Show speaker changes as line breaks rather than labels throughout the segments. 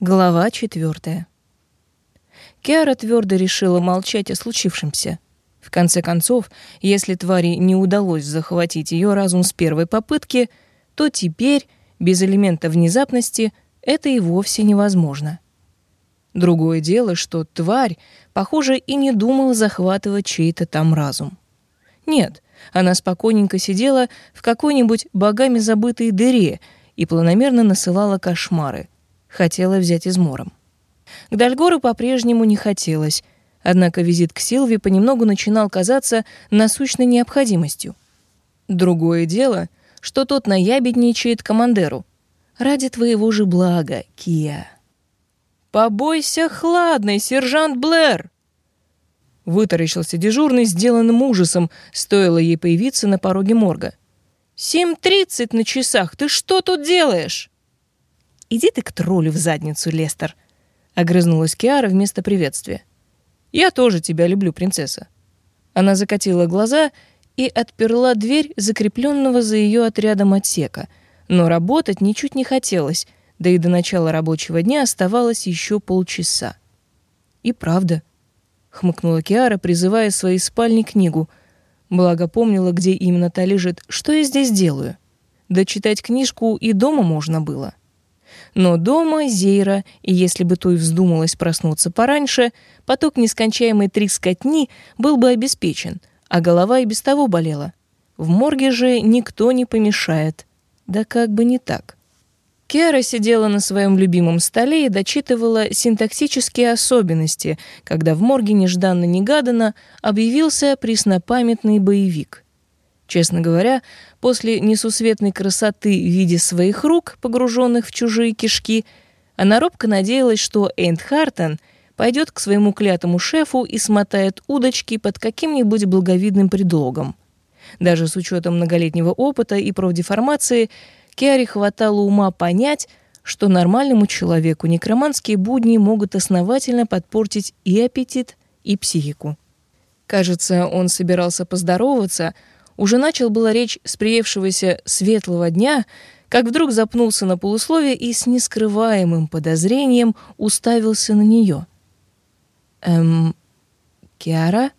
Глава четвертая. Киара твердо решила молчать о случившемся. В конце концов, если твари не удалось захватить ее разум с первой попытки, то теперь, без элемента внезапности, это и вовсе невозможно. Другое дело, что тварь, похоже, и не думала захватывать чей-то там разум. Нет, она спокойненько сидела в какой-нибудь богами забытой дыре и планомерно насылала кошмары — хотела взять измором. К Дальгору по-прежнему не хотелось, однако визит к Силви понемногу начинал казаться насущной необходимостью. Другое дело, что тот наябедничает командеру. «Ради твоего же блага, Кия». «Побойся хладной, сержант Блэр!» Вытаращился дежурный, сделанным ужасом, стоило ей появиться на пороге морга. «Семь тридцать на часах, ты что тут делаешь?» «Иди ты к троллю в задницу, Лестер», — огрызнулась Киара вместо приветствия. «Я тоже тебя люблю, принцесса». Она закатила глаза и отперла дверь закрепленного за ее отрядом отсека, но работать ничуть не хотелось, да и до начала рабочего дня оставалось еще полчаса. «И правда», — хмыкнула Киара, призывая своей спальне книгу. Благо помнила, где именно та лежит. «Что я здесь делаю?» Да читать книжку и дома можно было. Но дома Зейра, и если бы той вздумалось проснуться пораньше, поток нескончаемой трескотни был бы обеспечен, а голова и без того болела. В морге же никто не помешает. Да как бы не так. Кера сидела на своем любимом столе и дочитывала синтаксические особенности, когда в морге нежданно-негаданно объявился преснопамятный боевик — Честно говоря, после несусветной красоты в виде своих рук, погруженных в чужие кишки, она робко надеялась, что Эйнт Хартон пойдет к своему клятому шефу и смотает удочки под каким-нибудь благовидным предлогом. Даже с учетом многолетнего опыта и профдеформации, Киаре хватало ума понять, что нормальному человеку некроманские будни могут основательно подпортить и аппетит, и психику. Кажется, он собирался поздороваться, уже начал было речь с приевшегося светлого дня, как вдруг запнулся на полусловие и с нескрываемым подозрением уставился на нее. «Эм, Киара?»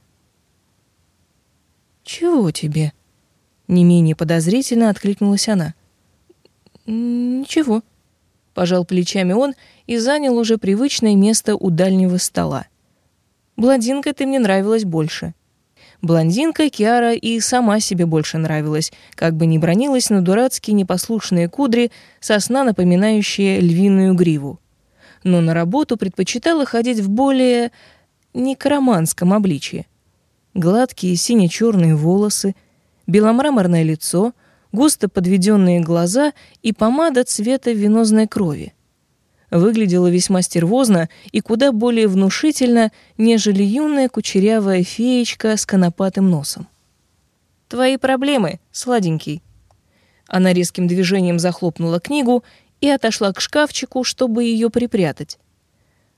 «Чего тебе?» Не менее подозрительно откликнулась она. «Ничего», — пожал плечами он и занял уже привычное место у дальнего стола. «Блондинка ты мне нравилась больше». Блондинка Киара и сама себе больше нравилась, как бы не бронилась на дурацкие непослушные кудри, сосна напоминающие львиную гриву. Но на работу предпочитала ходить в более некроманском обличье. Гладкие сине-черные волосы, беломраморное лицо, густо подведенные глаза и помада цвета венозной крови выглядела весьма стервозно и куда более внушительно, нежели юная кучерявая феечка с конопатым носом. «Твои проблемы, сладенький». Она резким движением захлопнула книгу и отошла к шкафчику, чтобы ее припрятать.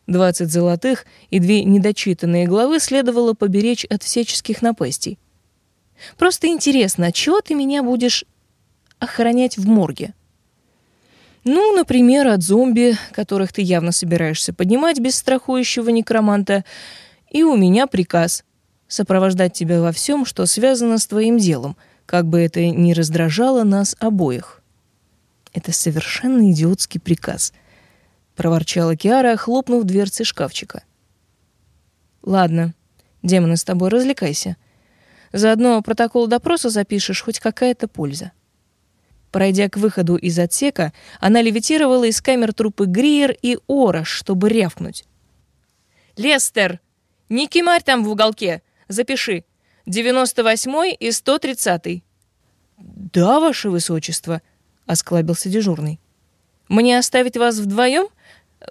Двадцать золотых и две недочитанные главы следовало поберечь от всяческих напастей. «Просто интересно, чего ты меня будешь охранять в морге?» Ну, например, от зомби, которых ты явно собираешься поднимать без страхующего некроманта. И у меня приказ сопровождать тебя во всем, что связано с твоим делом, как бы это ни раздражало нас обоих. Это совершенно идиотский приказ, проворчала Киара, хлопнув дверцы шкафчика. Ладно, демоны, с тобой развлекайся. Заодно протокол допроса запишешь, хоть какая-то польза. Пройдя к выходу из отсека, она левитировала из камер трупы Гриер и Орош, чтобы рявкнуть. «Лестер! Не кемарь там в уголке! Запиши! 98-й и 130-й!» «Да, ваше высочество!» — осклабился дежурный. «Мне оставить вас вдвоем?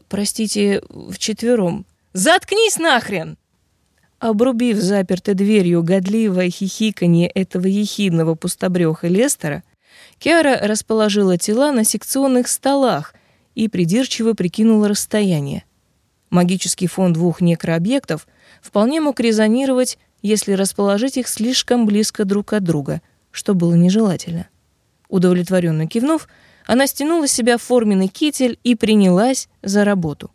Простите, вчетвером. Заткнись нахрен!» Обрубив запертой дверью годливое хихиканье этого ехидного пустобреха Лестера, Киара расположила тела на секционных столах и придирчиво прикинула расстояние. Магический фон двух некрообъектов вполне мог резонировать, если расположить их слишком близко друг от друга, что было нежелательно. Удовлетворенно кивнув, она стянула с себя форменный китель и принялась за работу.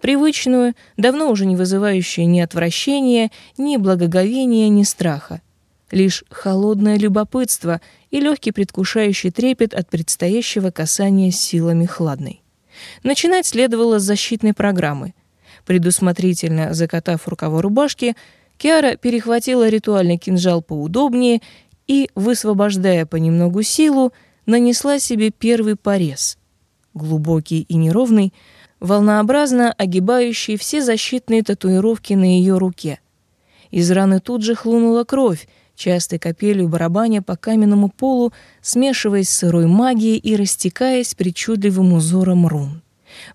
Привычную, давно уже не вызывающую ни отвращения, ни благоговения, ни страха. Лишь холодное любопытство и легкий предвкушающий трепет от предстоящего касания силами хладной. Начинать следовало с защитной программы. Предусмотрительно закатав рукава рубашки, Киара перехватила ритуальный кинжал поудобнее и, высвобождая понемногу силу, нанесла себе первый порез. Глубокий и неровный, волнообразно огибающий все защитные татуировки на ее руке. Из раны тут же хлынула кровь, частой капелью барабаня по каменному полу, смешиваясь с сырой магией и растекаясь причудливым узором рун.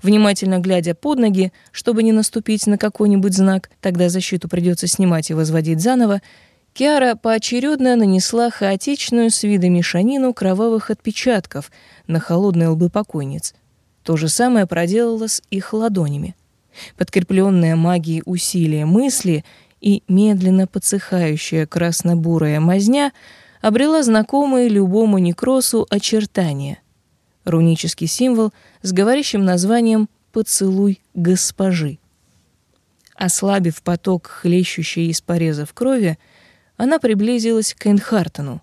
Внимательно глядя под ноги, чтобы не наступить на какой-нибудь знак, тогда защиту придется снимать и возводить заново, Киара поочередно нанесла хаотичную с вида мешанину кровавых отпечатков на холодные лбы покойниц. То же самое проделала с их ладонями. Подкрепленная магией усилия мысли и медленно подсыхающая красно-бурая мазня обрела знакомые любому некросу очертания. Рунический символ с говорящим названием «Поцелуй госпожи». Ослабив поток хлещущей из порезов крови, она приблизилась к Эйнхартену.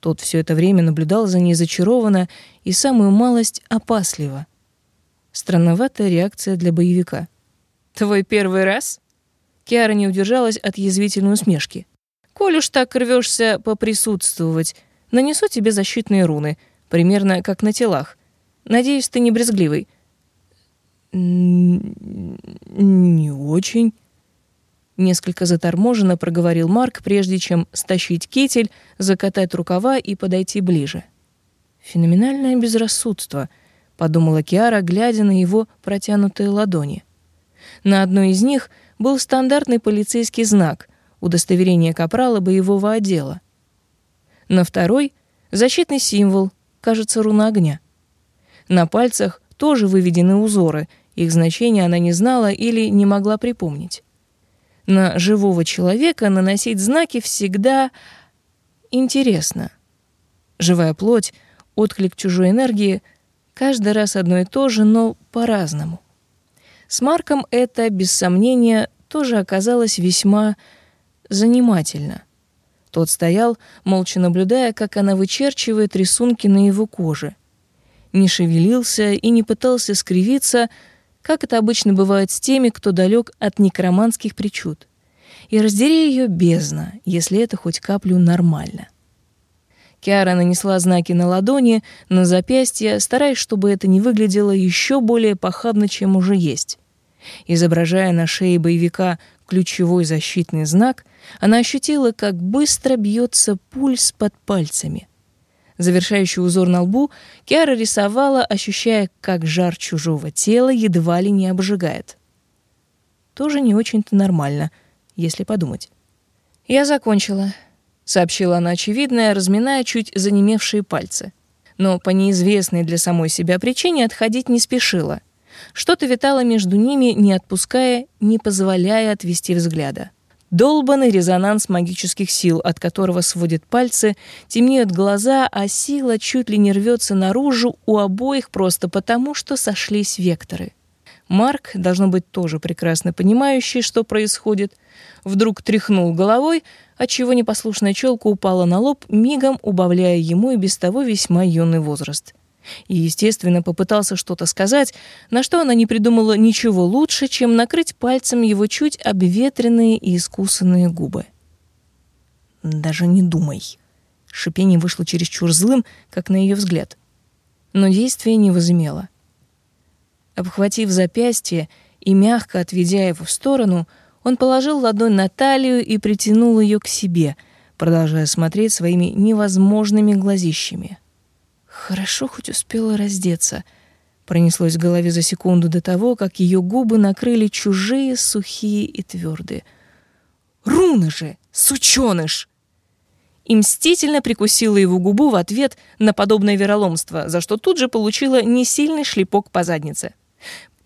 Тот все это время наблюдал за ней зачарованно и самую малость опасливо. Странноватая реакция для боевика. «Твой первый раз?» Киара не удержалась от язвительной усмешки. «Коль уж так рвешься поприсутствовать, нанесу тебе защитные руны, примерно как на телах. Надеюсь, ты не брезгливый».
«Не очень»,
Несколько заторможенно проговорил Марк, прежде чем стащить китель, закатать рукава и подойти ближе. «Феноменальное безрассудство», — подумала Киара, глядя на его протянутые ладони. На одной из них был стандартный полицейский знак — удостоверение капрала боевого отдела. На второй — защитный символ, кажется, руна огня. На пальцах тоже выведены узоры, их значения она не знала или не могла припомнить. На живого человека наносить знаки всегда интересно. Живая плоть, отклик чужой энергии — каждый раз одно и то же, но по-разному. С Марком это, без сомнения, тоже оказалось весьма занимательно. Тот стоял, молча наблюдая, как она вычерчивает рисунки на его коже. Не шевелился и не пытался скривиться, как это обычно бывает с теми, кто далек от некроманских причуд. И раздери ее бездна, если это хоть каплю нормально. Киара нанесла знаки на ладони, на запястье, стараясь, чтобы это не выглядело еще более похабно, чем уже есть. Изображая на шее боевика ключевой защитный знак, она ощутила, как быстро бьется пульс под пальцами — Завершающий узор на лбу Киара рисовала, ощущая, как жар чужого тела едва ли не обжигает. Тоже не очень-то нормально, если подумать. «Я закончила», — сообщила она очевидное, разминая чуть занемевшие пальцы. Но по неизвестной для самой себя причине отходить не спешила. Что-то витало между ними, не отпуская, не позволяя отвести взгляда. Долбанный резонанс магических сил, от которого сводят пальцы, темнеют глаза, а сила чуть ли не рвется наружу у обоих просто потому, что сошлись векторы. Марк, должно быть тоже прекрасно понимающий, что происходит, вдруг тряхнул головой, отчего непослушная челка упала на лоб, мигом убавляя ему и без того весьма юный возраст и, естественно, попытался что-то сказать, на что она не придумала ничего лучше, чем накрыть пальцем его чуть обветренные и искусанные губы. «Даже не думай». Шипение вышло чересчур злым, как на ее взгляд. Но действие не возымело. Обхватив запястье и мягко отведя его в сторону, он положил ладонь на талию и притянул ее к себе, продолжая смотреть своими невозможными глазищами. Хорошо хоть успела раздеться. Пронеслось в голове за секунду до того, как ее губы накрыли чужие, сухие и твердые. «Руна же! Сучёныш!» И мстительно прикусила его губу в ответ на подобное вероломство, за что тут же получила несильный шлепок по заднице.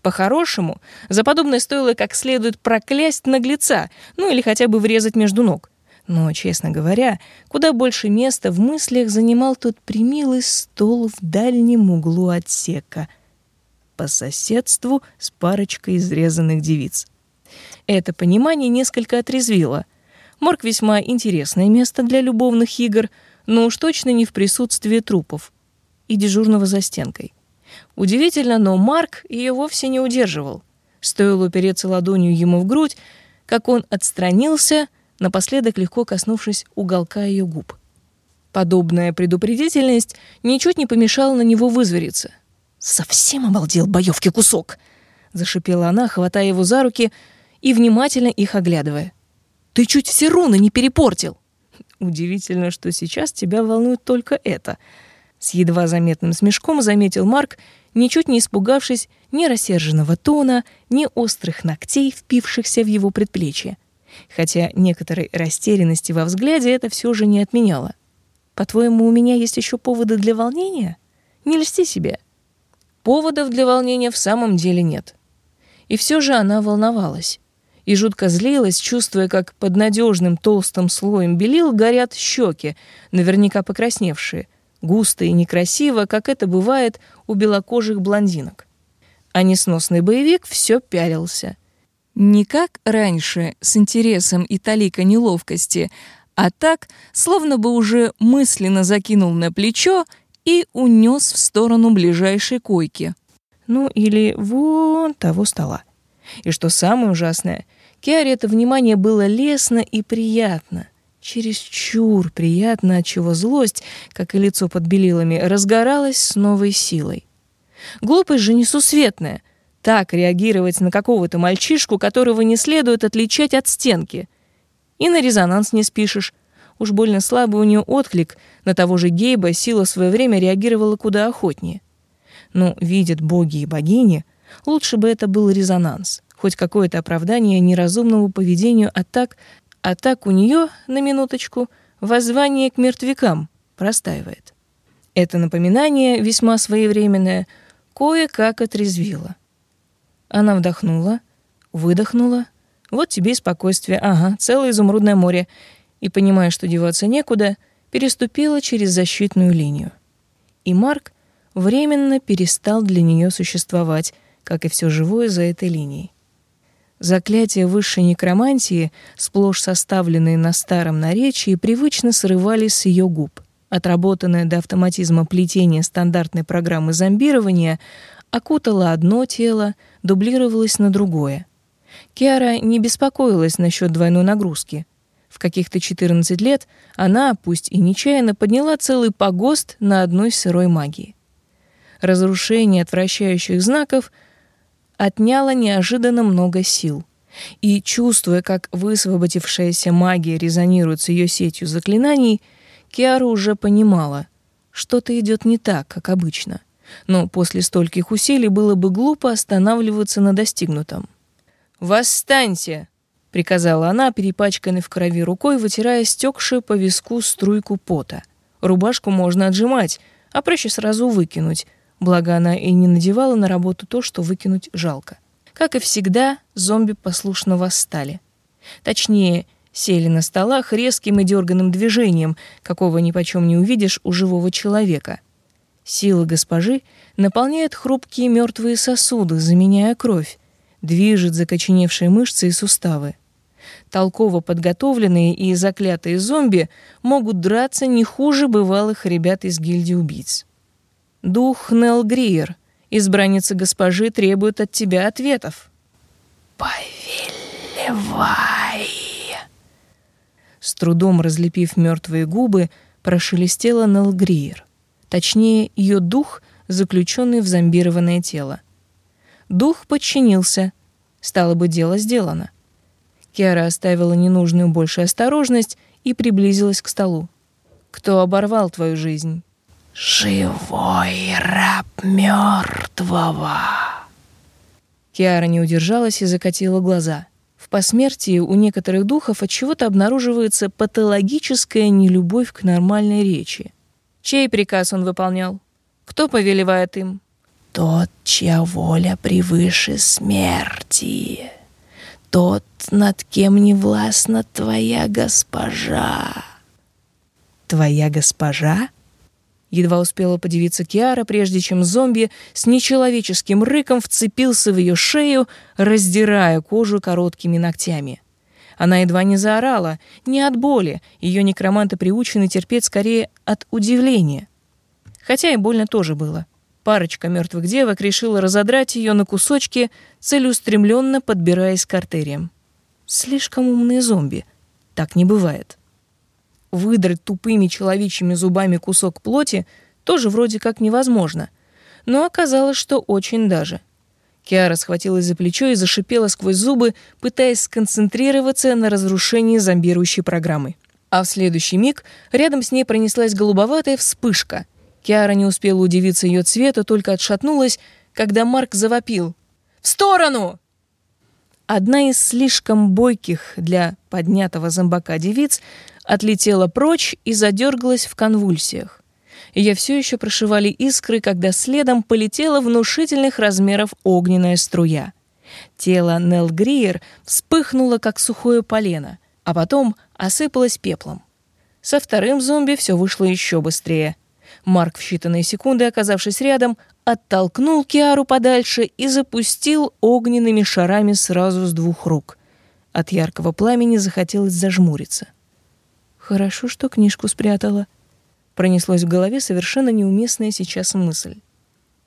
По-хорошему, за подобное стоило как следует проклясть наглеца, ну или хотя бы врезать между ног. Но, честно говоря, куда больше места в мыслях занимал тот примилый стол в дальнем углу отсека по соседству с парочкой изрезанных девиц. Это понимание несколько отрезвило. Морг весьма интересное место для любовных игр, но уж точно не в присутствии трупов и дежурного за стенкой. Удивительно, но Марк ее вовсе не удерживал. Стоило упереться ладонью ему в грудь, как он отстранился — напоследок легко коснувшись уголка ее губ. Подобная предупредительность ничуть не помешала на него вызвериться. «Совсем обалдел боевки кусок!» — зашипела она, хватая его за руки и внимательно их оглядывая. «Ты чуть все руны не перепортил!» «Удивительно, что сейчас тебя волнует только это», — с едва заметным смешком заметил Марк, ничуть не испугавшись ни рассерженного тона, ни острых ногтей, впившихся в его предплечье хотя некоторой растерянности во взгляде это все же не отменяло. По-твоему, у меня есть еще поводы для волнения? Не льсти себе. Поводов для волнения в самом деле нет. И все же она волновалась и жутко злилась, чувствуя, как под надежным толстым слоем белил горят щеки, наверняка покрасневшие, густо и некрасиво, как это бывает у белокожих блондинок. А несносный боевик все пялился, не как раньше, с интересом и талика неловкости, а так, словно бы уже мысленно закинул на плечо и унес в сторону ближайшей койки. Ну или вон того стола. И что самое ужасное, Киаре это внимание было лестно и приятно. Чересчур приятно, отчего злость, как и лицо под белилами, разгоралась с новой силой. Глупость же несусветная — так реагировать на какого-то мальчишку, которого не следует отличать от стенки. И на резонанс не спишешь. Уж больно слабый у нее отклик, на того же Гейба сила в свое время реагировала куда охотнее. Но видят боги и богини, лучше бы это был резонанс, хоть какое-то оправдание неразумному поведению, а так, а так у нее на минуточку, воззвание к мертвякам простаивает. Это напоминание, весьма своевременное, кое-как отрезвило. Она вдохнула, выдохнула. Вот тебе и спокойствие. Ага, целое изумрудное море. И, понимая, что деваться некуда, переступила через защитную линию. И Марк временно перестал для нее существовать, как и все живое за этой линией. Заклятия высшей некромантии, сплошь составленные на старом наречии, привычно срывались с ее губ. Отработанное до автоматизма плетение стандартной программы зомбирования окутала одно тело, дублировалось на другое. Киара не беспокоилась насчет двойной нагрузки. В каких-то 14 лет она, пусть и нечаянно, подняла целый погост на одной сырой магии. Разрушение отвращающих знаков отняло неожиданно много сил. И, чувствуя, как высвободившаяся магия резонирует с ее сетью заклинаний, Киара уже понимала, что-то идет не так, как обычно — но после стольких усилий было бы глупо останавливаться на достигнутом. «Восстаньте!» — приказала она, перепачканной в крови рукой, вытирая стекшую по виску струйку пота. Рубашку можно отжимать, а проще сразу выкинуть, благо она и не надевала на работу то, что выкинуть жалко. Как и всегда, зомби послушно восстали. Точнее, сели на столах резким и дерганным движением, какого ни почем не увидишь у живого человека — Сила госпожи наполняет хрупкие мертвые сосуды, заменяя кровь, движет закоченевшие мышцы и суставы. Толково подготовленные и заклятые зомби могут драться не хуже бывалых ребят из гильдии убийц. Дух Нел Гриер, избранница госпожи, требует от тебя ответов.
«Повелевай!»
С трудом разлепив мертвые губы, прошелестела Нел Гриер точнее, ее дух, заключенный в зомбированное тело. Дух подчинился. Стало бы дело сделано. Киара оставила ненужную больше осторожность и приблизилась к столу. «Кто оборвал твою жизнь?»
«Живой раб мертвого!»
Киара не удержалась и закатила глаза. В посмертии у некоторых духов от чего-то обнаруживается патологическая нелюбовь к нормальной речи. Чей приказ он выполнял? Кто повелевает им?
Тот, чья воля превыше смерти. тот, над кем не властна твоя госпожа».
«Твоя госпожа?» Едва успела подивиться Киара, прежде чем зомби с нечеловеческим рыком вцепился в ее шею, раздирая кожу короткими ногтями. Она едва не заорала, не от боли, ее некроманты приучены терпеть скорее от удивления. Хотя и больно тоже было. Парочка мертвых девок решила разодрать ее на кусочки, целеустремленно подбираясь к артериям. Слишком умные зомби. Так не бывает. Выдрать тупыми человечьими зубами кусок плоти тоже вроде как невозможно. Но оказалось, что очень даже. Киара схватилась за плечо и зашипела сквозь зубы, пытаясь сконцентрироваться на разрушении зомбирующей программы. А в следующий миг рядом с ней пронеслась голубоватая вспышка. Киара не успела удивиться ее цвету, только отшатнулась, когда Марк завопил. «В сторону!» Одна из слишком бойких для поднятого зомбака девиц отлетела прочь и задергалась в конвульсиях. Ее все еще прошивали искры, когда следом полетела внушительных размеров огненная струя. Тело Нелл Гриер вспыхнуло, как сухое полено, а потом осыпалось пеплом. Со вторым зомби все вышло еще быстрее. Марк в считанные секунды, оказавшись рядом, оттолкнул Киару подальше и запустил огненными шарами сразу с двух рук. От яркого пламени захотелось зажмуриться. Хорошо, что книжку спрятала. Пронеслось в голове совершенно неуместная сейчас мысль.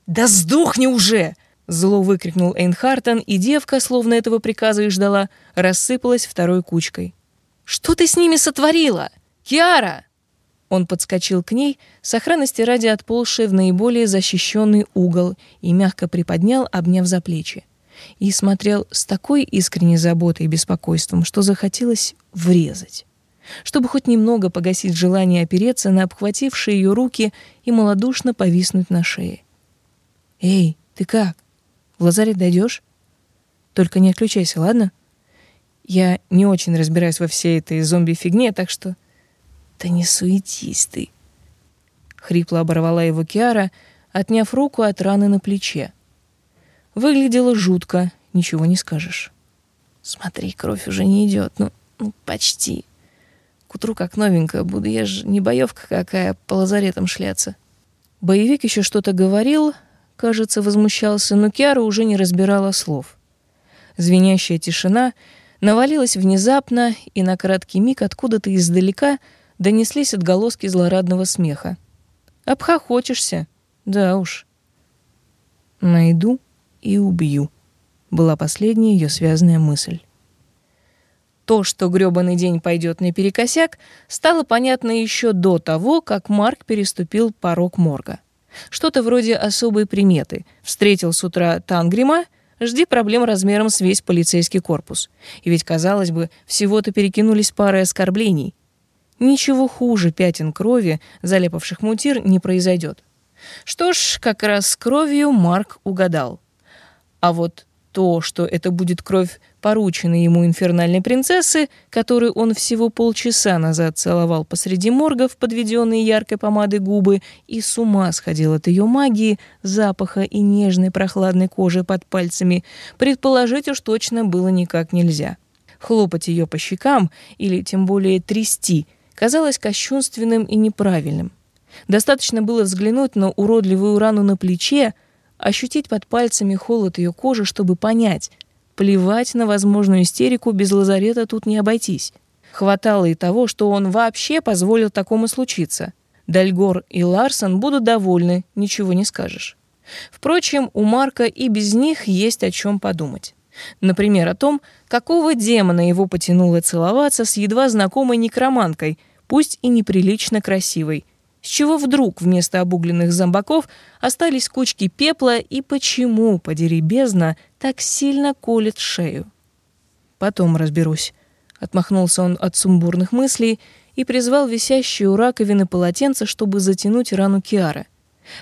«Да сдохни уже!» Зло выкрикнул Эйнхартен, и девка, словно этого приказа и ждала, рассыпалась второй кучкой. «Что ты с ними сотворила? Киара!» Он подскочил к ней, сохранности ради отползшей в наиболее защищенный угол и мягко приподнял, обняв за плечи. И смотрел с такой искренней заботой и беспокойством, что захотелось врезать. Чтобы хоть немного погасить желание опереться на обхватившие ее руки и малодушно повиснуть на шее. «Эй, ты как? В лазарет дойдешь? Только не отключайся, ладно? Я не очень разбираюсь во всей этой зомби-фигне, так что «Да не суетись ты!» Хрипло оборвала его Киара, отняв руку от раны на плече. Выглядело жутко, ничего не скажешь. «Смотри, кровь уже не идет, ну, ну, почти. К утру как новенькая буду, я же не боевка какая по лазаретам шляться». Боевик еще что-то говорил, кажется, возмущался, но Киара уже не разбирала слов. Звенящая тишина навалилась внезапно, и на краткий миг откуда-то издалека — донеслись отголоски злорадного смеха. «Обхохочешься? Да уж». «Найду и убью», — была последняя ее связанная мысль. То, что грёбаный день пойдет наперекосяк, стало понятно еще до того, как Марк переступил порог морга. Что-то вроде особой приметы. Встретил с утра Тангрима, жди проблем размером с весь полицейский корпус. И ведь, казалось бы, всего-то перекинулись парой оскорблений. Ничего хуже пятен крови, залепавших мутир, не произойдет. Что ж, как раз с кровью Марк угадал. А вот то, что это будет кровь порученной ему инфернальной принцессы, которую он всего полчаса назад целовал посреди морга в подведенные яркой помадой губы и с ума сходил от ее магии, запаха и нежной прохладной кожи под пальцами, предположить уж точно было никак нельзя. Хлопать ее по щекам или тем более трясти – казалось кощунственным и неправильным. Достаточно было взглянуть на уродливую рану на плече, ощутить под пальцами холод ее кожи, чтобы понять, плевать на возможную истерику, без лазарета тут не обойтись. Хватало и того, что он вообще позволил такому случиться. Дальгор и Ларсон будут довольны, ничего не скажешь. Впрочем, у Марка и без них есть о чем подумать. Например, о том, какого демона его потянуло целоваться с едва знакомой некроманкой, пусть и неприлично красивой. С чего вдруг вместо обугленных зомбаков остались кучки пепла и почему, подери бездна, так сильно колет шею? Потом разберусь. Отмахнулся он от сумбурных мыслей и призвал висящую у раковины полотенце, чтобы затянуть рану Киары.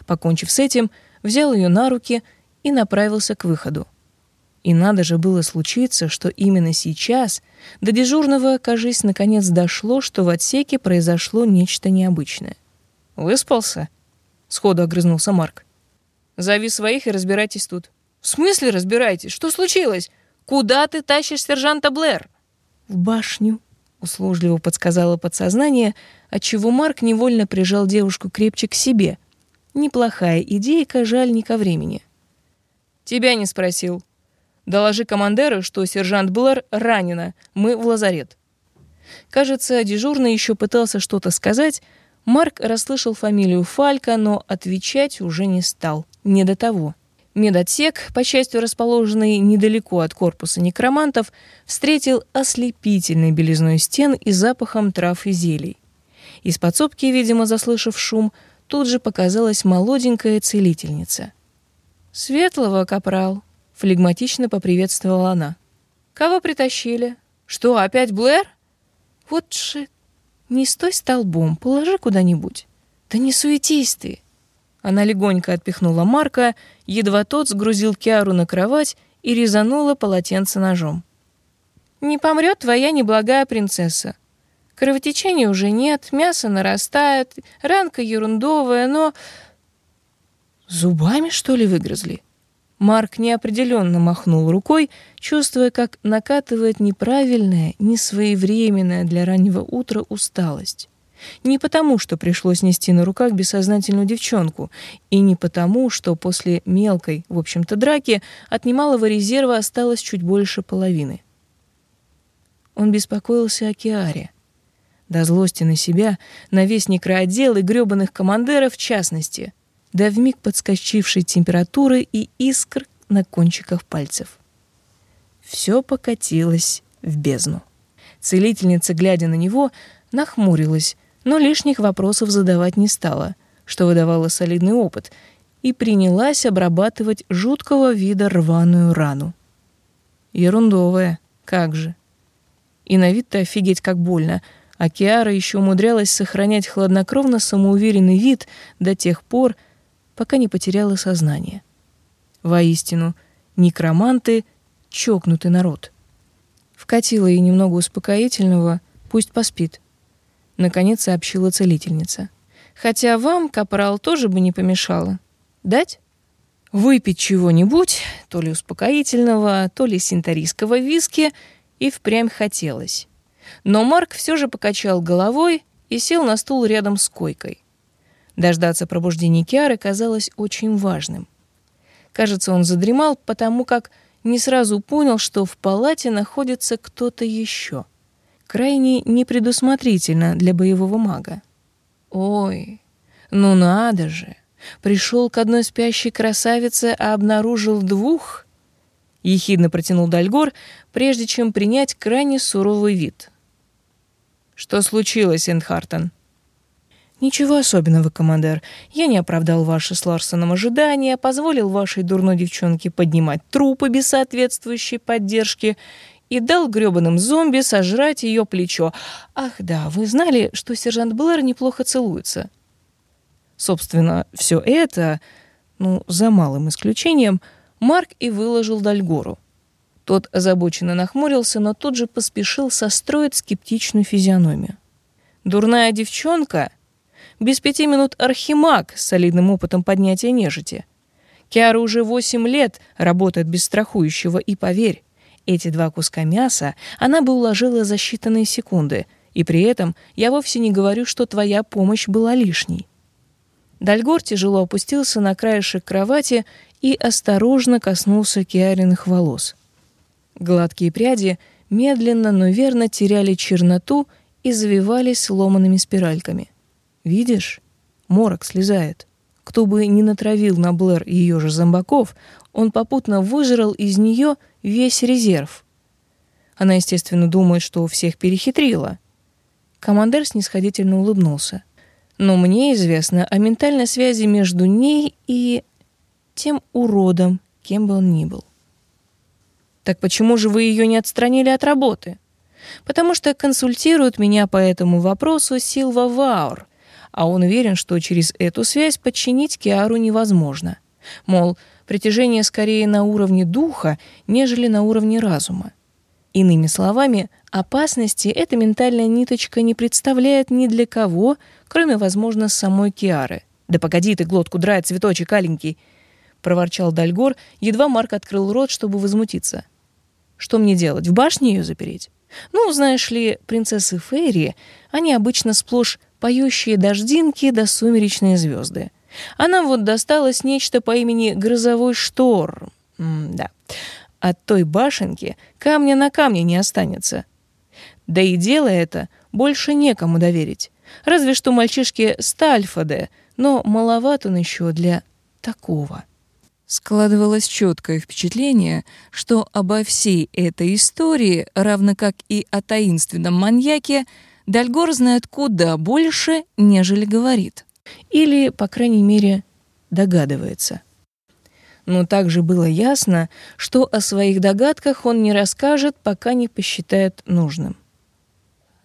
Покончив с этим, взял ее на руки и направился к выходу. И надо же было случиться, что именно сейчас до дежурного, кажись, наконец дошло, что в отсеке произошло нечто необычное. «Выспался?» — сходу огрызнулся Марк. «Зови своих и разбирайтесь тут». «В смысле разбирайтесь? Что случилось? Куда ты тащишь сержанта Блэр?»
«В башню», — услужливо подсказала подсознание, отчего Марк невольно прижал девушку крепче к себе. Неплохая идейка, жаль не ко времени.
«Тебя не спросил. Доложи командиру, что сержант Блэр ранена. Мы в лазарет». Кажется, дежурный еще пытался что-то сказать. Марк расслышал фамилию Фалька, но отвечать уже не стал. Не до того. Медотсек, по счастью расположенный недалеко от корпуса некромантов, встретил ослепительной белизной стен и запахом трав и зелий. Из подсобки, видимо, заслышав шум, тут же показалась молоденькая целительница. «Светлого, капрал!» — флегматично поприветствовала она. «Кого притащили? Что, опять Блэр?» «Вот же... Не стой столбом, положи куда-нибудь. Да не суетись ты!» Она легонько отпихнула Марка, едва тот сгрузил Киару на кровать и резанула полотенце ножом. «Не помрет твоя неблагая принцесса. Кровотечения уже нет, мясо нарастает, ранка ерундовая, но...» «Зубами, что ли, выгрызли?» Марк неопределенно махнул рукой, чувствуя, как накатывает неправильная, несвоевременная для раннего утра усталость. Не потому, что пришлось нести на руках бессознательную девчонку, и не потому, что после мелкой, в общем-то, драки от немалого резерва осталось чуть больше половины. Он беспокоился о Киаре. До злости на себя, на весь некроотдел и грёбаных командиров в частности, до вмиг подскочившей температуры и искр на кончиках пальцев. Все покатилось в бездну. Целительница, глядя на него, нахмурилась, но лишних вопросов задавать не стала, что выдавало солидный опыт, и принялась обрабатывать жуткого вида рваную рану. Ерундовая, как же. И на вид-то офигеть как больно, а Киара еще умудрялась сохранять хладнокровно самоуверенный вид до тех пор, пока не потеряла сознание. Воистину, некроманты — чокнутый народ. Вкатила ей немного успокоительного, пусть поспит — наконец сообщила целительница. Хотя вам, капрал, тоже бы не помешало. Дать? Выпить чего-нибудь, то ли успокоительного, то ли синтарийского виски, и впрямь хотелось. Но Марк все же покачал головой и сел на стул рядом с койкой. Дождаться пробуждения Киары казалось очень важным. Кажется, он задремал, потому как не сразу понял, что в палате находится кто-то еще крайне непредусмотрительно для боевого мага. Ой, ну надо же! Пришел к одной спящей красавице, а обнаружил двух? Ехидно протянул Дальгор, прежде чем принять крайне суровый вид. Что случилось, Эндхартен? Ничего особенного, командир. Я не оправдал ваши с Ларсоном ожидания, позволил вашей дурной девчонке поднимать трупы без соответствующей поддержки и дал грёбаным зомби сожрать ее плечо. Ах да, вы знали, что сержант Блэр неплохо целуется? Собственно, все это, ну, за малым исключением, Марк и выложил Дальгору. Тот озабоченно нахмурился, но тут же поспешил состроить скептичную физиономию. Дурная девчонка, без пяти минут архимаг с солидным опытом поднятия нежити. Киара уже восемь лет работает без страхующего, и поверь, эти два куска мяса она бы уложила за считанные секунды, и при этом я вовсе не говорю, что твоя помощь была лишней. Дальгор тяжело опустился на краешек кровати и осторожно коснулся Киариных волос. Гладкие пряди медленно, но верно теряли черноту и завивались сломанными спиральками. Видишь? Морок слезает. Кто бы ни натравил на Блэр ее же зомбаков, он попутно выжрал из нее весь резерв. Она, естественно, думает, что всех перехитрила. Командир снисходительно улыбнулся. Но мне известно о ментальной связи между ней и тем уродом, кем бы он ни был. Так почему же вы ее не отстранили от работы? Потому что консультирует меня по этому вопросу Силва Ваур, а он уверен, что через эту связь подчинить Киару невозможно. Мол, притяжение скорее на уровне духа, нежели на уровне разума. Иными словами, опасности эта ментальная ниточка не представляет ни для кого, кроме, возможно, самой Киары. «Да погоди ты, глотку драть, цветочек аленький!» — проворчал Дальгор, едва Марк открыл рот, чтобы возмутиться. Что мне делать, в башне ее запереть? Ну, знаешь ли, принцессы Фейри, они обычно сплошь поющие дождинки да сумеречные звезды. А нам вот досталось нечто по имени Грозовой Штор. М да. От той башенки камня на камне не останется. Да и дело это больше некому доверить. Разве что мальчишке Стальфаде, но маловат он еще для такого.
Складывалось четкое впечатление, что обо всей этой истории, равно как и о таинственном маньяке, Дальгор знает куда больше, нежели говорит.
Или, по крайней мере, догадывается. Но также было ясно, что о своих догадках он не расскажет, пока не посчитает нужным.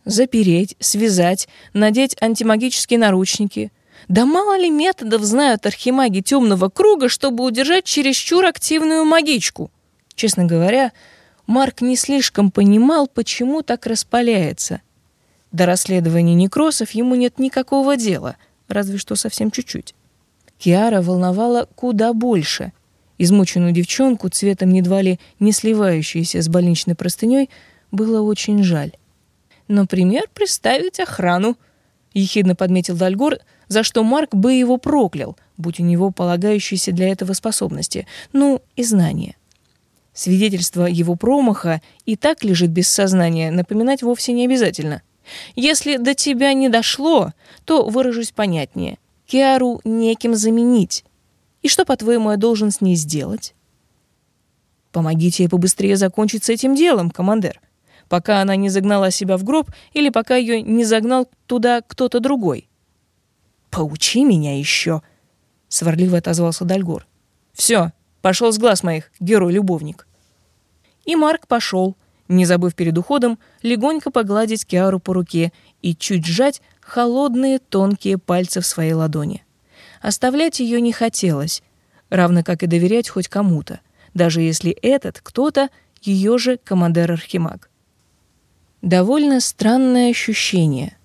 Запереть, связать, надеть антимагические наручники. Да мало ли методов знают архимаги темного круга, чтобы удержать чересчур активную магичку. Честно говоря, Марк не слишком понимал, почему так распаляется. До расследования некросов ему нет никакого дела, разве что совсем чуть-чуть. Киара волновала куда больше. Измученную девчонку, цветом едва ли не сливающуюся с больничной простыней, было очень жаль. Например, представить охрану, ехидно подметил Дальгор, за что Марк бы его проклял, будь у него полагающиеся для этого способности, ну и знания. Свидетельство его промаха и так лежит без сознания, напоминать вовсе не обязательно. Если до тебя не дошло, то выражусь понятнее. Киару неким заменить. И что, по-твоему, я должен с ней сделать? Помогите ей побыстрее закончить с этим делом, командир. Пока она не загнала себя в гроб или пока ее не загнал туда кто-то другой. «Поучи меня еще!» — сварливо отозвался Дальгор. «Все, пошел с глаз моих, герой-любовник». И Марк пошел, не забыв перед уходом легонько погладить Киару по руке и чуть сжать холодные тонкие пальцы в своей ладони. Оставлять ее не хотелось, равно как и доверять хоть кому-то, даже если этот кто-то ее же командир Архимаг. Довольно странное ощущение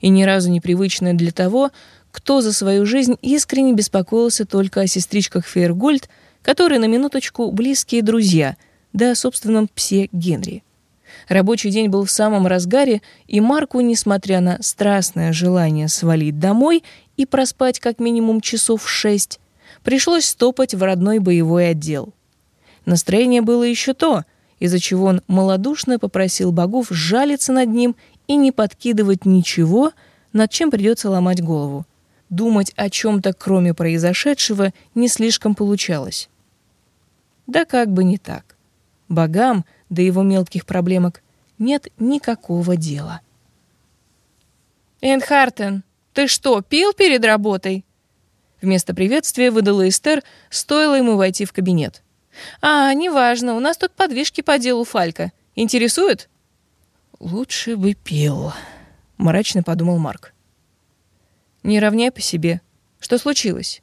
и ни разу непривычное для того, кто за свою жизнь искренне беспокоился только о сестричках Фейргольд, которые на минуточку близкие друзья, да о собственном псе Генри. Рабочий день был в самом разгаре, и Марку, несмотря на страстное желание свалить домой и проспать как минимум часов шесть, пришлось стопать в родной боевой отдел. Настроение было еще то, из-за чего он малодушно попросил богов жалиться над ним и не подкидывать ничего, над чем придется ломать голову. Думать о чем-то, кроме произошедшего, не слишком получалось. Да как бы не так. Богам — до его мелких проблемок нет никакого дела.
«Энхартен, ты что, пил перед работой?»
Вместо приветствия выдала Эстер, стоило ему войти в кабинет.
«А, неважно, у нас тут подвижки по делу Фалька. Интересует?»
«Лучше бы пил», — мрачно подумал Марк.
«Не равняй по себе. Что случилось?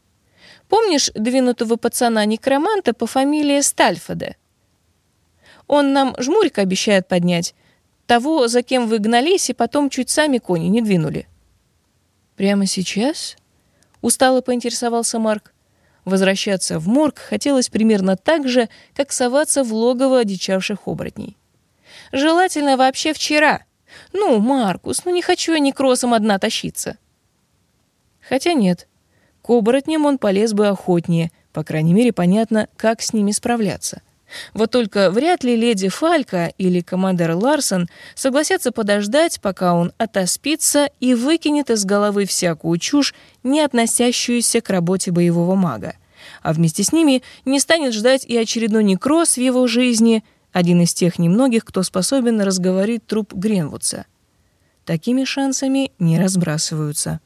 Помнишь двинутого пацана-некроманта по фамилии Стальфоде?» Он нам жмурика обещает поднять. Того, за кем вы гнались, и потом чуть сами кони не двинули».
«Прямо сейчас?» — устало поинтересовался Марк. Возвращаться в морг хотелось примерно так же, как соваться в логово одичавших оборотней.
«Желательно вообще вчера. Ну, Маркус, ну не хочу я некросом одна тащиться».
Хотя нет, к оборотням он полез бы охотнее, по крайней мере, понятно, как с ними справляться. Вот только вряд ли леди Фалька или командир Ларсон согласятся подождать, пока он отоспится и выкинет из головы всякую чушь, не относящуюся к работе боевого мага. А вместе с ними не станет ждать и очередной некроз в его жизни, один из тех немногих, кто способен разговорить труп Гренвудса. Такими шансами не разбрасываются.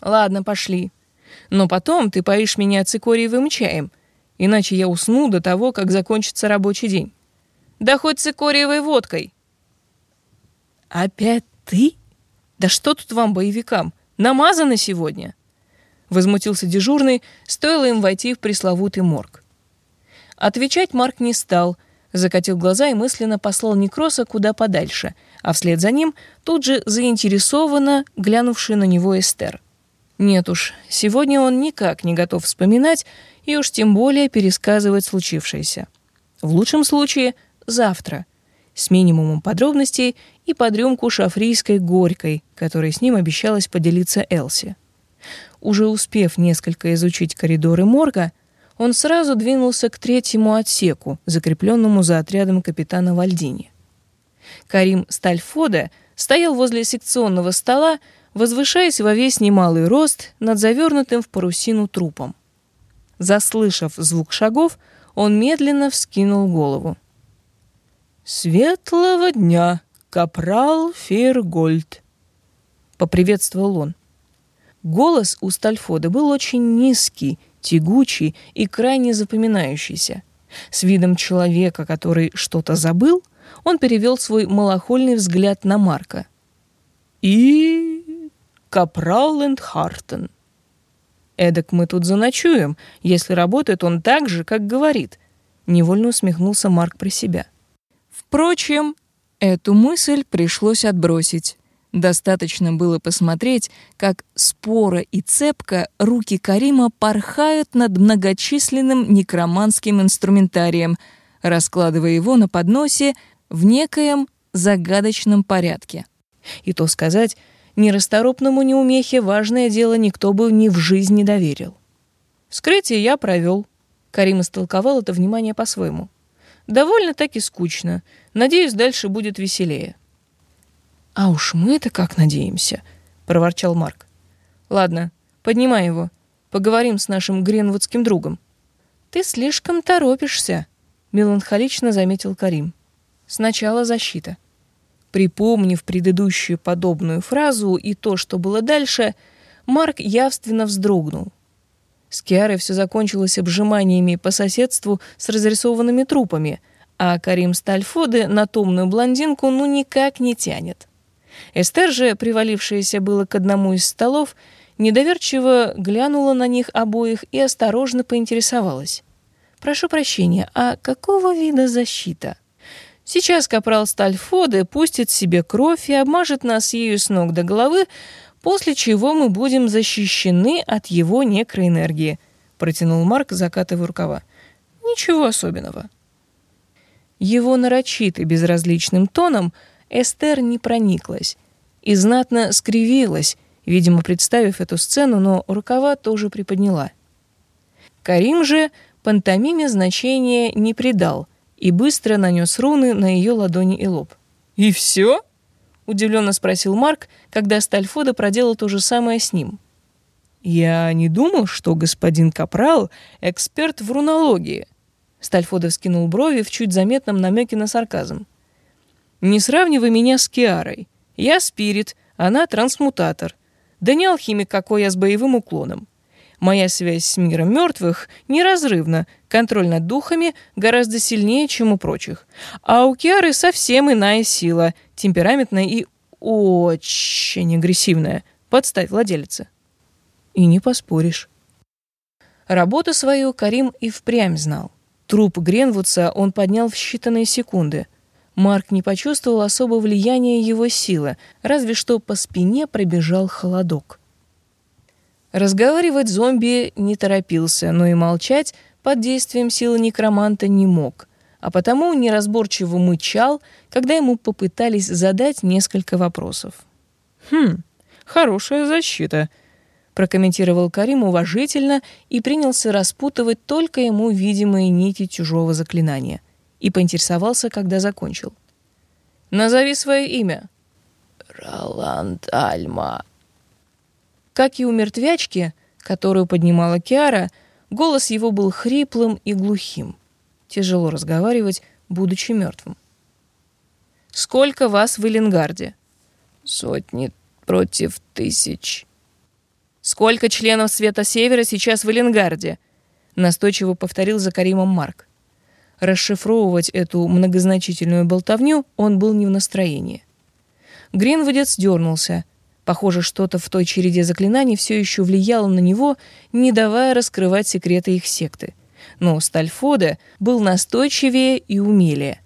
«Ладно, пошли. Но потом ты поишь меня цикориевым чаем», иначе я усну до того, как закончится рабочий день. Да хоть цикориевой водкой. Опять ты? Да что тут вам, боевикам? Намазано сегодня? Возмутился дежурный, стоило им войти в пресловутый морг. Отвечать Марк не стал, закатил глаза и мысленно послал Некроса куда подальше, а вслед за ним тут же заинтересованно глянувший на него Эстер. Нет уж, сегодня он никак не готов вспоминать и уж тем более пересказывать случившееся. В лучшем случае завтра, с минимумом подробностей и под рюмку шафрийской горькой, которой с ним обещалась поделиться Элси. Уже успев несколько изучить коридоры морга, он сразу двинулся к третьему отсеку, закрепленному за отрядом капитана Вальдини. Карим Стальфоде стоял возле секционного стола, возвышаясь во весь немалый рост над завернутым в парусину трупом. Заслышав звук шагов, он медленно вскинул голову. «Светлого дня, капрал Фейргольд!» — поприветствовал он. Голос у Стальфода был очень низкий, тягучий и крайне запоминающийся. С видом человека, который что-то забыл, он перевел свой малохольный взгляд на Марка. «И... Капрал Хартен. Эдак мы тут заночуем, если работает он так же, как говорит», — невольно усмехнулся Марк про себя. Впрочем, эту мысль пришлось отбросить. Достаточно было посмотреть, как споро и цепко руки Карима порхают над многочисленным некроманским инструментарием, раскладывая его на подносе в некоем загадочном порядке. И то сказать, нерасторопному неумехе важное дело никто бы ни в жизни доверил. Вскрытие я провел. Карим истолковал это внимание по-своему. Довольно таки скучно. Надеюсь, дальше будет веселее. «А уж мы-то как надеемся», — проворчал Марк. «Ладно, поднимай его. Поговорим с нашим гренвудским другом». «Ты слишком торопишься», — меланхолично заметил Карим. «Сначала защита». Припомнив предыдущую подобную фразу и то, что было дальше, Марк явственно вздрогнул. С Киарой все закончилось обжиманиями по соседству с разрисованными трупами, а Карим Стальфоды на томную блондинку ну никак не тянет. Эстер же, привалившаяся было к одному из столов, недоверчиво глянула на них обоих и осторожно поинтересовалась. «Прошу прощения, а какого вида защита?» Сейчас капрал Стальфоде пустит себе кровь и обмажет нас ею с ног до головы, после чего мы будем защищены от его некроэнергии», — протянул Марк, закатывая рукава. «Ничего особенного». Его нарочитый безразличным тоном — Эстер не прониклась и знатно скривилась, видимо, представив эту сцену, но рукава тоже приподняла. Карим же пантомиме значения не придал и быстро нанес руны на ее ладони и лоб. «И все?» — удивленно спросил Марк, когда Стальфода проделал то же самое с ним. «Я не думал, что господин Капрал — эксперт в рунологии», — Стальфода вскинул брови в чуть заметном намеке на сарказм. Не сравнивай меня с Киарой. Я спирит, она трансмутатор. Да не алхимик какой я с боевым уклоном. Моя связь с миром мертвых неразрывна, контроль над духами гораздо сильнее, чем у прочих. А у Киары совсем иная сила, темпераментная и очень агрессивная. Подставь владелица. И не поспоришь. Работу свою Карим и впрямь знал. Труп Гренвудса он поднял в считанные секунды — Марк не почувствовал особого влияния его силы, разве что по спине пробежал холодок. Разговаривать зомби не торопился, но и молчать под действием силы некроманта не мог, а потому неразборчиво мычал, когда ему попытались задать несколько вопросов. «Хм, хорошая защита», — прокомментировал Карим уважительно и принялся распутывать только ему видимые нити чужого заклинания и поинтересовался, когда закончил. «Назови свое имя». «Роланд Альма». Как и у мертвячки, которую поднимала Киара, голос его был хриплым и глухим. Тяжело разговаривать, будучи мертвым. «Сколько вас в Эленгарде?» «Сотни против тысяч». «Сколько членов Света Севера сейчас в Эленгарде?» Настойчиво повторил за Каримом Марк. Расшифровывать эту многозначительную болтовню он был не в настроении. Гринвудец дернулся. Похоже, что-то в той череде заклинаний все еще влияло на него, не давая раскрывать секреты их секты. Но Стальфода был настойчивее и умелее.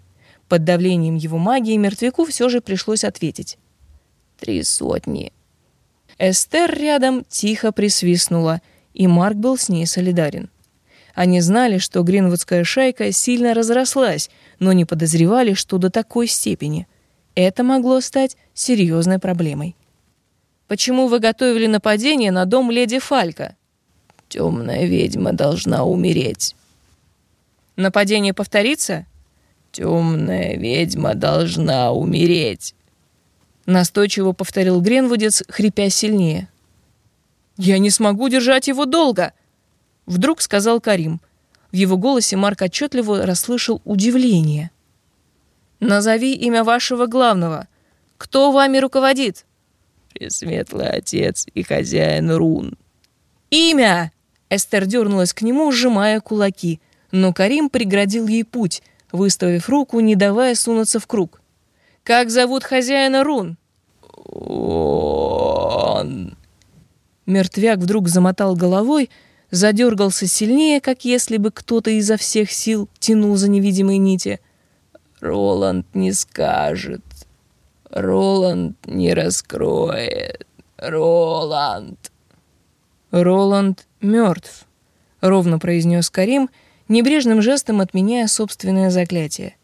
Под давлением его магии мертвяку все же пришлось ответить. «Три сотни». Эстер рядом тихо присвистнула, и Марк был с ней солидарен. Они знали, что гринвудская шайка сильно разрослась, но не подозревали, что до такой степени. Это могло стать серьезной проблемой. «Почему вы готовили нападение на дом леди Фалька?»
«Темная ведьма должна умереть».
«Нападение повторится?»
«Темная ведьма должна умереть», —
настойчиво повторил Гренвудец, хрипя сильнее. «Я не смогу держать его долго!» Вдруг сказал Карим. В его голосе Марк отчетливо расслышал удивление. «Назови имя вашего главного. Кто вами руководит?»
«Пресветлый отец и хозяин рун».
«Имя!» Эстер дернулась к нему, сжимая кулаки, но Карим преградил ей путь, выставив руку, не давая сунуться в круг. «Как зовут хозяина рун?»
«Он...»
Мертвяк вдруг замотал головой, задергался сильнее, как если бы кто-то изо всех сил тянул за невидимые нити.
«Роланд не скажет. Роланд не раскроет. Роланд...»
«Роланд мертв», — ровно произнес Карим, небрежным жестом отменяя собственное заклятие.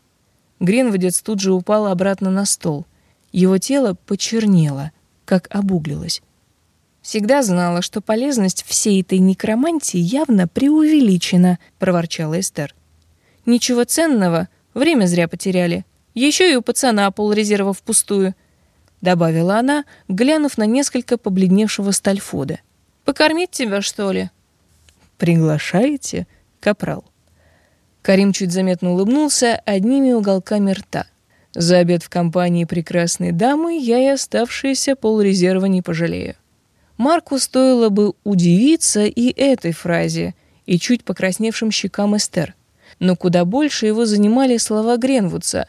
Гренводец тут же упал обратно на стол. Его тело почернело, как обуглилось. Всегда знала, что полезность всей этой некромантии явно преувеличена, проворчала Эстер. Ничего ценного, время зря потеряли. Еще и у пацана полрезерва впустую, добавила она, глянув на несколько побледневшего Стальфода. Покормить тебя, что ли? Приглашаете, капрал? Карим чуть заметно улыбнулся одними уголками рта. За обед в компании прекрасной дамы я и оставшиеся полрезерва не пожалею. Марку стоило бы удивиться и этой фразе, и чуть покрасневшим щекам Эстер. Но куда больше его занимали слова Гренвудса.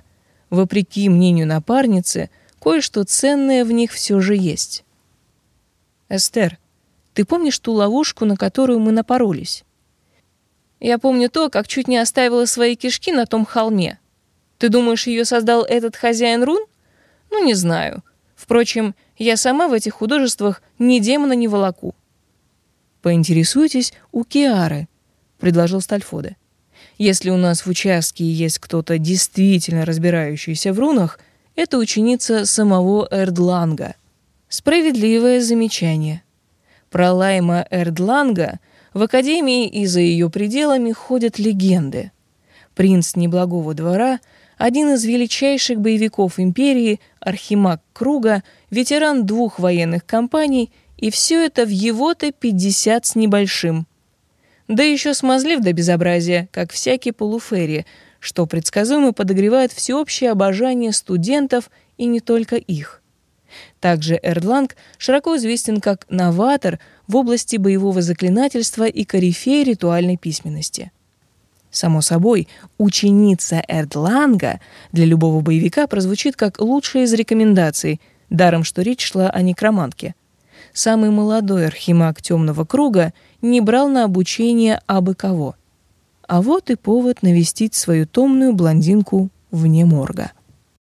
Вопреки мнению напарницы, кое-что ценное в них все же есть. «Эстер, ты помнишь ту ловушку, на которую мы напоролись?» «Я помню то, как чуть не оставила свои кишки на том холме. Ты думаешь, ее создал этот хозяин рун? Ну, не знаю. Впрочем, я сама в этих художествах ни демона не волоку. Поинтересуйтесь у Киары, предложил Стальфоде. Если у нас в участке есть кто-то действительно разбирающийся в рунах, это ученица самого Эрдланга. Справедливое замечание. Про Лайма Эрдланга в академии и за ее пределами ходят легенды. Принц неблагого двора — один из величайших боевиков империи, архимаг Круга, ветеран двух военных кампаний, и все это в его-то 50 с небольшим. Да еще смазлив до безобразия, как всякий полуферри, что предсказуемо подогревает всеобщее обожание студентов и не только их. Также Эрдланг широко известен как новатор в области боевого заклинательства и корифей ритуальной письменности. Само собой, ученица Эрдланга для любого боевика прозвучит как лучшая из рекомендаций, даром что речь шла о некромантке. Самый молодой архимаг темного круга не брал на обучение абы кого. А вот и повод навестить свою томную блондинку вне морга.